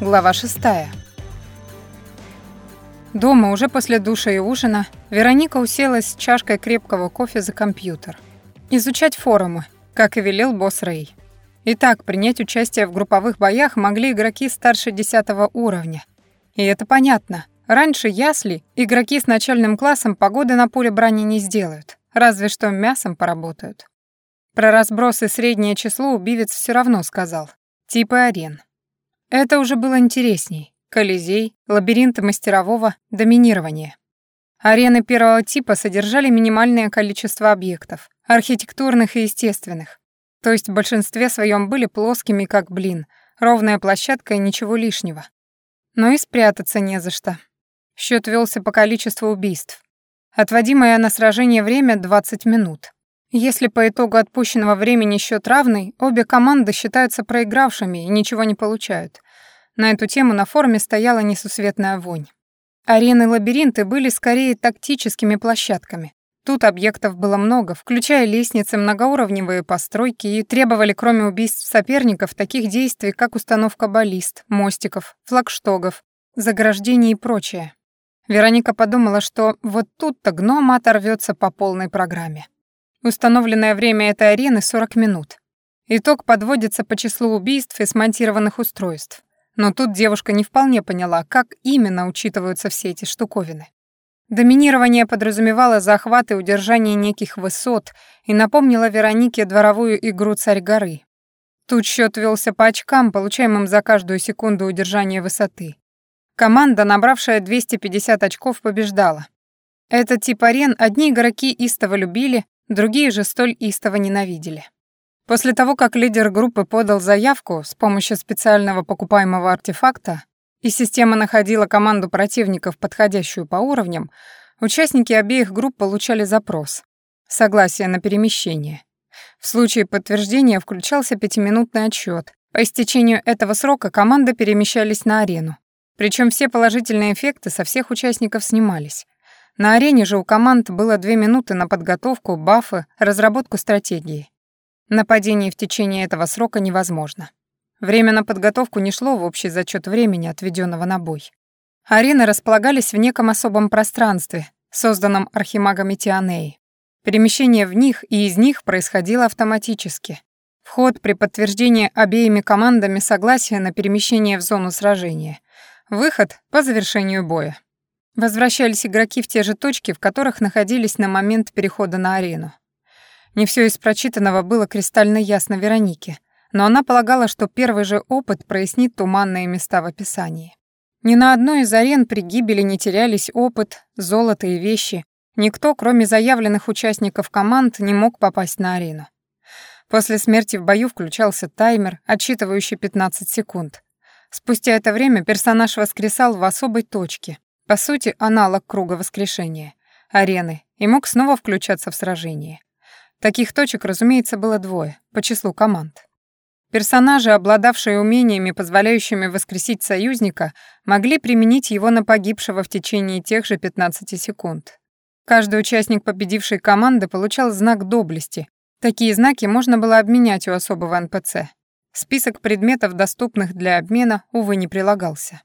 Глава шестая. Дома, уже после душа и ужина, Вероника уселась с чашкой крепкого кофе за компьютер. Изучать форумы, как и велел босс Рэй. Итак, принять участие в групповых боях могли игроки старше 10 уровня. И это понятно. Раньше ясли игроки с начальным классом погоды на поле брани не сделают, разве что мясом поработают. Про разбросы среднее число убивец все равно сказал. Типы арен. Это уже было интересней. Колизей, лабиринты мастерового, доминирование. Арены первого типа содержали минимальное количество объектов, архитектурных и естественных. То есть в большинстве своем были плоскими, как блин, ровная площадка и ничего лишнего. Но и спрятаться не за что. Счет велся по количеству убийств. Отводимое на сражение время 20 минут. Если по итогу отпущенного времени счет равный, обе команды считаются проигравшими и ничего не получают. На эту тему на форуме стояла несусветная вонь. Арены-лабиринты были скорее тактическими площадками. Тут объектов было много, включая лестницы, многоуровневые постройки и требовали, кроме убийств соперников, таких действий, как установка баллист, мостиков, флагштогов, заграждений и прочее. Вероника подумала, что вот тут-то гном оторвется по полной программе. Установленное время этой арены — 40 минут. Итог подводится по числу убийств и смонтированных устройств. Но тут девушка не вполне поняла, как именно учитываются все эти штуковины. Доминирование подразумевало захват и удержание неких высот и напомнило Веронике дворовую игру «Царь горы». Тут счет велся по очкам, получаемым за каждую секунду удержания высоты. Команда, набравшая 250 очков, побеждала. Этот тип арен одни игроки истово любили, другие же столь истово ненавидели. После того, как лидер группы подал заявку с помощью специального покупаемого артефакта, и система находила команду противников, подходящую по уровням, участники обеих групп получали запрос — согласие на перемещение. В случае подтверждения включался пятиминутный отчет. По истечению этого срока команды перемещались на арену. Причем все положительные эффекты со всех участников снимались. На арене же у команд было две минуты на подготовку, бафы, разработку стратегии. Нападение в течение этого срока невозможно. Время на подготовку не шло в общий зачет времени, отведенного на бой. Арены располагались в неком особом пространстве, созданном архимагами Тианеи. Перемещение в них и из них происходило автоматически. Вход при подтверждении обеими командами согласия на перемещение в зону сражения. Выход по завершению боя. Возвращались игроки в те же точки, в которых находились на момент перехода на арену. Не все из прочитанного было кристально ясно Веронике, но она полагала, что первый же опыт прояснит туманные места в описании. Ни на одной из арен при гибели не терялись опыт, золото и вещи. Никто, кроме заявленных участников команд, не мог попасть на арену. После смерти в бою включался таймер, отсчитывающий 15 секунд. Спустя это время персонаж воскресал в особой точке, по сути, аналог круга воскрешения, арены, и мог снова включаться в сражение. Таких точек, разумеется, было двое, по числу команд. Персонажи, обладавшие умениями, позволяющими воскресить союзника, могли применить его на погибшего в течение тех же 15 секунд. Каждый участник победившей команды получал знак доблести. Такие знаки можно было обменять у особого НПЦ. Список предметов, доступных для обмена, увы, не прилагался.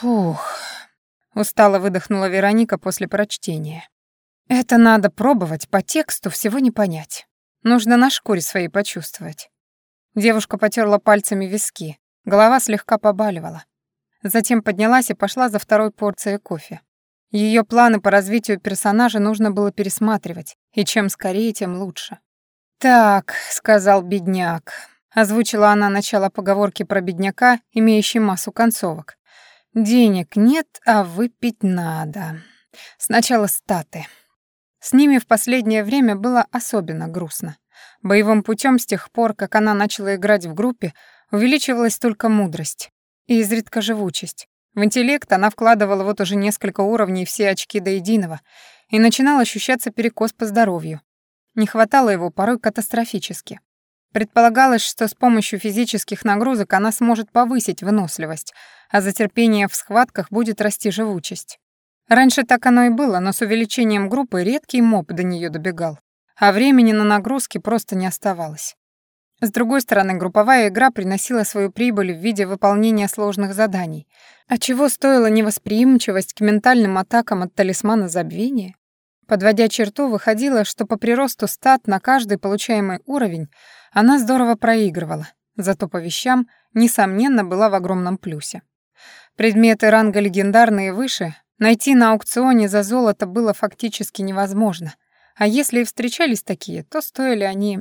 Фух, Устало выдохнула Вероника после прочтения. Это надо пробовать, по тексту всего не понять. Нужно на шкуре своей почувствовать. Девушка потерла пальцами виски, голова слегка побаливала. Затем поднялась и пошла за второй порцией кофе. Ее планы по развитию персонажа нужно было пересматривать, и чем скорее, тем лучше. «Так», — сказал бедняк, — озвучила она начало поговорки про бедняка, имеющий массу концовок. Денег нет, а выпить надо. Сначала статы. С ними в последнее время было особенно грустно. Боевым путем с тех пор, как она начала играть в группе, увеличивалась только мудрость и изредка живучесть. В интеллект она вкладывала вот уже несколько уровней все очки до единого, и начинал ощущаться перекос по здоровью. Не хватало его порой катастрофически. Предполагалось, что с помощью физических нагрузок она сможет повысить выносливость, а за терпение в схватках будет расти живучесть. Раньше так оно и было, но с увеличением группы редкий моб до нее добегал, а времени на нагрузки просто не оставалось. С другой стороны, групповая игра приносила свою прибыль в виде выполнения сложных заданий, а чего стоила невосприимчивость к ментальным атакам от талисмана забвения? Подводя черту, выходило, что по приросту стат на каждый получаемый уровень она здорово проигрывала, зато по вещам, несомненно, была в огромном плюсе. Предметы ранга легендарные выше найти на аукционе за золото было фактически невозможно, а если и встречались такие, то стоили они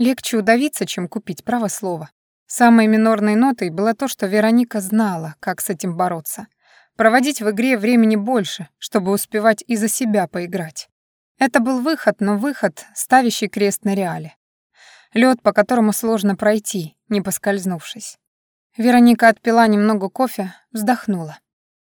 Легче удавиться, чем купить, право слово. Самой минорной нотой было то, что Вероника знала, как с этим бороться. Проводить в игре времени больше, чтобы успевать и за себя поиграть. Это был выход, но выход, ставящий крест на реале. Лед, по которому сложно пройти, не поскользнувшись. Вероника отпила немного кофе, вздохнула.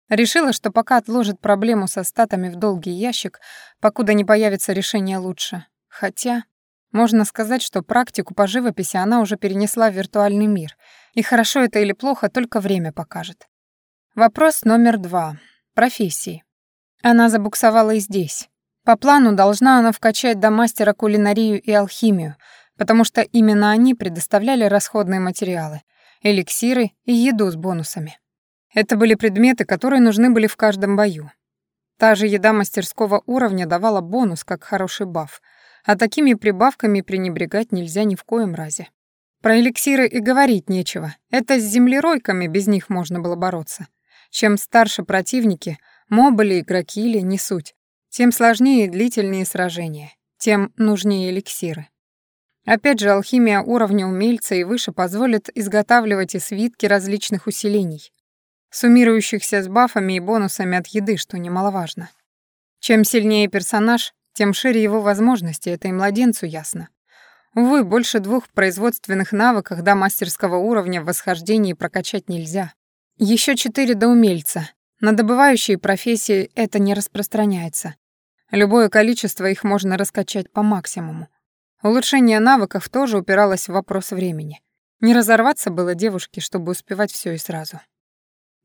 Решила, что пока отложит проблему со статами в долгий ящик, покуда не появится решение лучше. Хотя... Можно сказать, что практику по живописи она уже перенесла в виртуальный мир, и хорошо это или плохо, только время покажет. Вопрос номер два. Профессии. Она забуксовала и здесь. По плану должна она вкачать до мастера кулинарию и алхимию, потому что именно они предоставляли расходные материалы, эликсиры и еду с бонусами. Это были предметы, которые нужны были в каждом бою. Та же еда мастерского уровня давала бонус, как хороший баф — а такими прибавками пренебрегать нельзя ни в коем разе. Про эликсиры и говорить нечего. Это с землеройками без них можно было бороться. Чем старше противники, мобы ли, игроки ли, не суть, тем сложнее и длительнее сражения, тем нужнее эликсиры. Опять же, алхимия уровня умельца и выше позволит изготавливать и свитки различных усилений, суммирующихся с бафами и бонусами от еды, что немаловажно. Чем сильнее персонаж, тем шире его возможности, это и младенцу ясно. Увы, больше двух производственных навыках до мастерского уровня в восхождении прокачать нельзя. Еще четыре до умельца. На добывающие профессии это не распространяется. Любое количество их можно раскачать по максимуму. Улучшение навыков тоже упиралось в вопрос времени. Не разорваться было девушке, чтобы успевать все и сразу.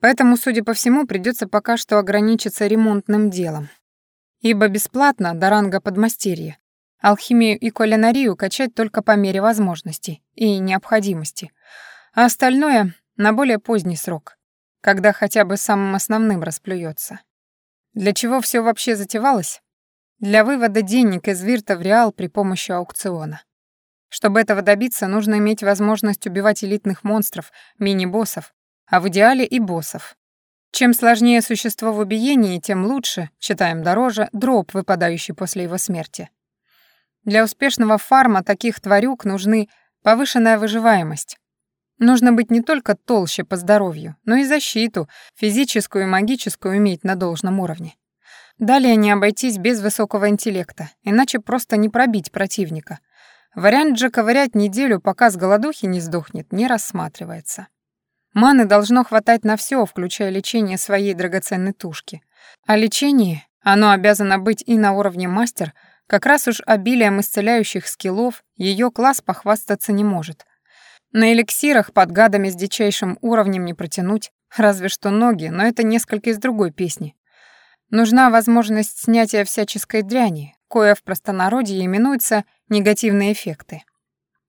Поэтому, судя по всему, придется пока что ограничиться ремонтным делом ибо бесплатно до ранга подмастерья. Алхимию и кулинарию качать только по мере возможности и необходимости, а остальное — на более поздний срок, когда хотя бы самым основным расплюется. Для чего все вообще затевалось? Для вывода денег из Вирта в Реал при помощи аукциона. Чтобы этого добиться, нужно иметь возможность убивать элитных монстров, мини-боссов, а в идеале и боссов, чем сложнее существо в убиении, тем лучше, считаем дороже, дроп, выпадающий после его смерти. Для успешного фарма таких тварюк нужны повышенная выживаемость. Нужно быть не только толще по здоровью, но и защиту, физическую и магическую иметь на должном уровне. Далее не обойтись без высокого интеллекта, иначе просто не пробить противника. Вариант же ковырять неделю, пока с голодухи не сдохнет, не рассматривается. Маны должно хватать на все, включая лечение своей драгоценной тушки. А лечение, оно обязано быть и на уровне мастер, как раз уж обилием исцеляющих скиллов ее класс похвастаться не может. На эликсирах под гадами с дичайшим уровнем не протянуть, разве что ноги, но это несколько из другой песни. Нужна возможность снятия всяческой дряни, кое в простонародье именуется негативные эффекты.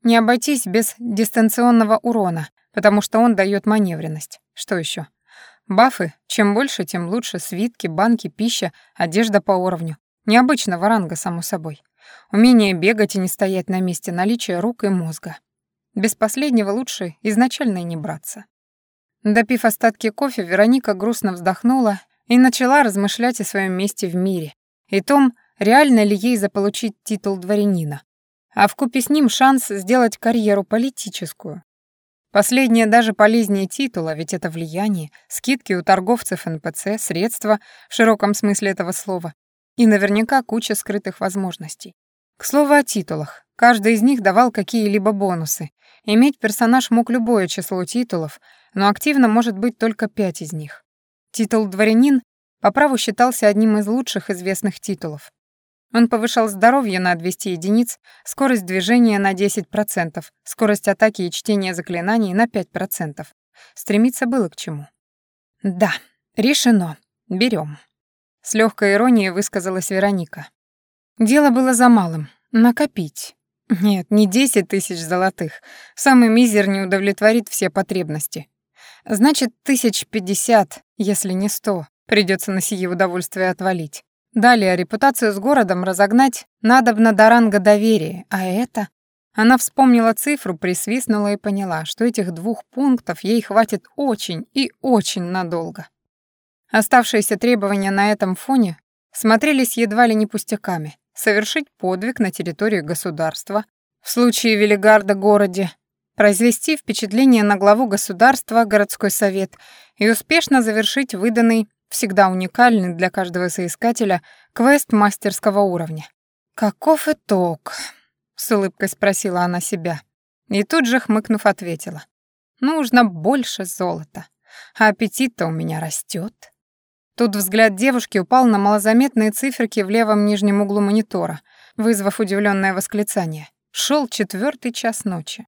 Не обойтись без дистанционного урона, потому что он дает маневренность. Что еще? Бафы, чем больше, тем лучше. Свитки, банки, пища, одежда по уровню. Необычного ранга, само собой. Умение бегать и не стоять на месте, наличие рук и мозга. Без последнего лучше изначально и не браться. Допив остатки кофе, Вероника грустно вздохнула и начала размышлять о своем месте в мире и том, реально ли ей заполучить титул дворянина. А вкупе с ним шанс сделать карьеру политическую. Последнее даже полезнее титула, ведь это влияние, скидки у торговцев НПЦ, средства в широком смысле этого слова и наверняка куча скрытых возможностей. К слову о титулах. Каждый из них давал какие-либо бонусы. Иметь персонаж мог любое число титулов, но активно может быть только пять из них. Титул «Дворянин» по праву считался одним из лучших известных титулов. Он повышал здоровье на 200 единиц, скорость движения на 10%, скорость атаки и чтения заклинаний на 5%. Стремиться было к чему. «Да, решено. Берем. С легкой иронией высказалась Вероника. Дело было за малым — накопить. Нет, не десять тысяч золотых. Самый мизер не удовлетворит все потребности. Значит, тысяч пятьдесят, если не сто, придется на сие удовольствие отвалить. Далее репутацию с городом разогнать надобно до ранга доверия, а это... Она вспомнила цифру, присвистнула и поняла, что этих двух пунктов ей хватит очень и очень надолго. Оставшиеся требования на этом фоне смотрелись едва ли не пустяками. Совершить подвиг на территории государства, в случае Велигарда городе, произвести впечатление на главу государства, городской совет и успешно завершить выданный, всегда уникальный для каждого соискателя, квест мастерского уровня. «Каков итог?» — с улыбкой спросила она себя. И тут же, хмыкнув, ответила. «Нужно больше золота, а аппетит-то у меня растет. Тут взгляд девушки упал на малозаметные циферки в левом нижнем углу монитора, вызвав удивленное восклицание. Шел четвертый час ночи.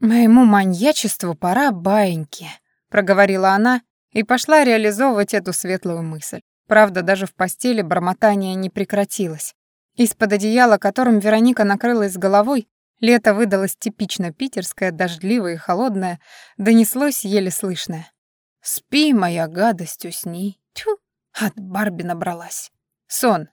«Моему маньячеству пора баиньки», — проговорила она и пошла реализовывать эту светлую мысль. Правда, даже в постели бормотание не прекратилось. Из-под одеяла, которым Вероника накрылась головой, лето выдалось типично питерское, дождливое и холодное, донеслось еле слышное. «Спи, моя гадость, усни». Тьфу, от Барби набралась. Сон,